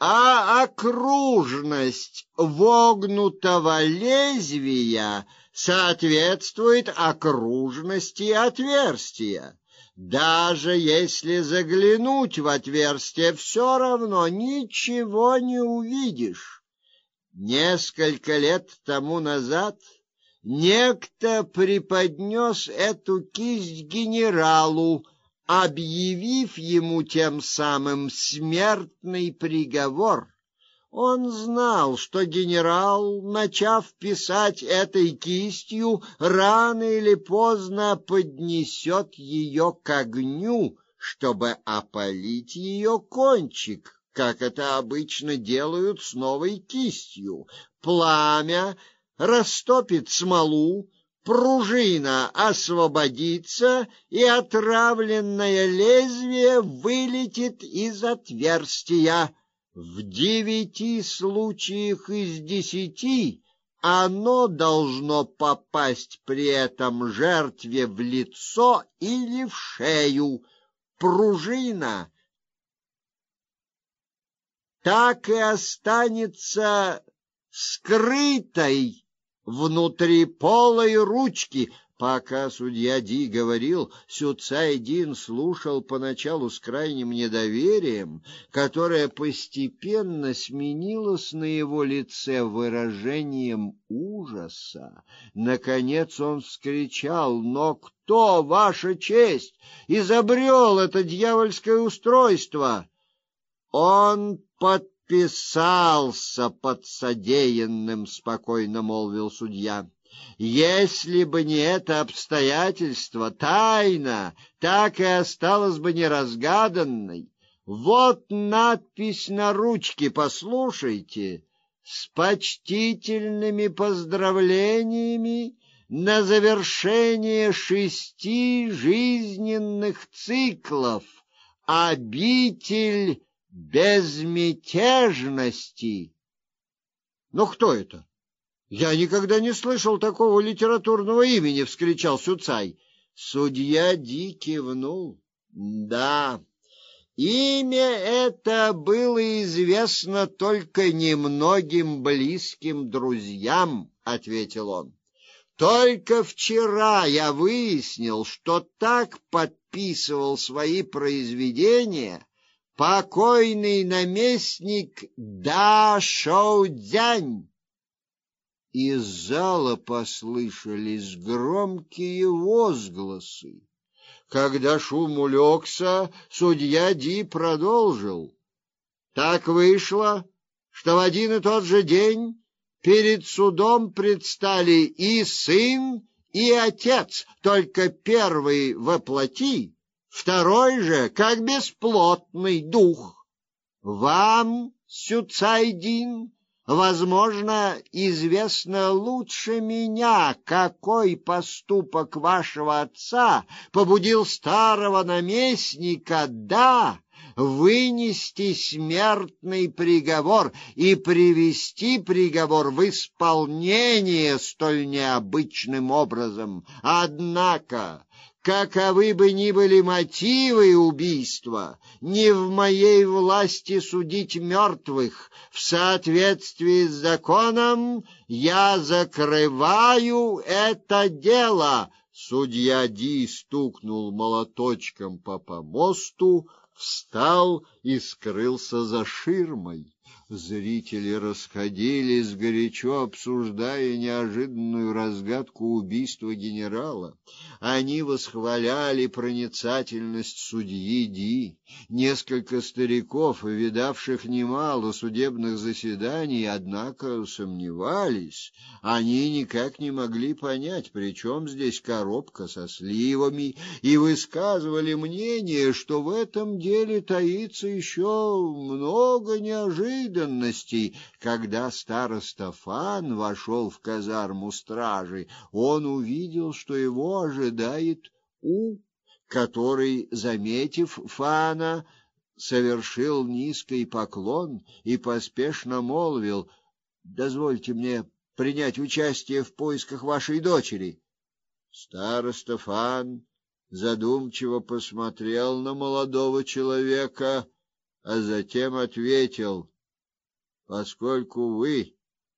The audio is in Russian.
а окружность вогнутого лезвия соответствует окружности отверстия. Даже если заглянуть в отверстие, все равно ничего не увидишь. Несколько лет тому назад некто преподнес эту кисть генералу, объявив ему тем самым смертный приговор. Он знал, что генерал, начав писать этой кистью, рано или поздно поднесет ее к огню, чтобы опалить ее кончик, как это обычно делают с новой кистью. Пламя растопит смолу, пружина освободится, и отравленное лезвие вылетит из отверстия. В девяти случаях из десяти оно должно попасть при этом жертве в лицо или в шею. Пружина так и останется скрытой внутри полой ручки. Пока судья Ди говорил, Сюцайдин слушал поначалу с крайним недоверием, которое постепенно сменилось на его лице выражением ужаса. Наконец он вскричал: "Но кто, ваша честь, изобрел это дьявольское устройство?" Он под подписался под содеянным, спокойно молвил судья. Если бы не это обстоятельство, тайна так и осталась бы неразгаданной. Вот надпись на ручке, послушайте. С почтительными поздравлениями на завершение шести жизненных циклов. Обитель безмятежности. Но кто это? Я никогда не слышал такого литературного имени, вскричал Суцай. Судья Ди кивнул. Да. Имя это было известно только немногим близким друзьям, ответил он. Только вчера я выяснил, что так подписывал свои произведения покойный наместник Да Шоудзянь. Из зала послышались громкие возгласы. Когда шум улегся, судья Ди продолжил: "Так вышло, что в один и тот же день перед судом предстали и сын, и отец, только первый воплоти, второй же как бесплотный дух. Вам, Сюцайдин, возможно, известно лучше меня, какой поступок вашего отца побудил старого наместника, да, вынести смертный приговор и привести приговор в исполнение столь необычным образом. Однако Каковы бы ни были мотивы убийства, не в моей власти судить мертвых. В соответствии с законом я закрываю это дело. Судья Ди стукнул молоточком по помосту, встал и скрылся за ширмой. Зрители расходились, горячо обсуждая неожиданную разгадку убийства генерала. Они восхваляли проницательность судьи Ди. Несколько стариков, видавших немало судебных заседаний, однако сомневались. Они никак не могли понять, при чем здесь коробка со сливами, и высказывали мнение, что в этом деле таится еще много неожиданностей неожиданностей, когда староста Фан вошел в казарму стражи, он увидел, что его ожидает У, который, заметив Фана, совершил низкий поклон и поспешно молвил: "Дозвольте мне принять участие в поисках вашей дочери". Староста Фан задумчиво посмотрел на молодого человека, а затем ответил: поскольку вы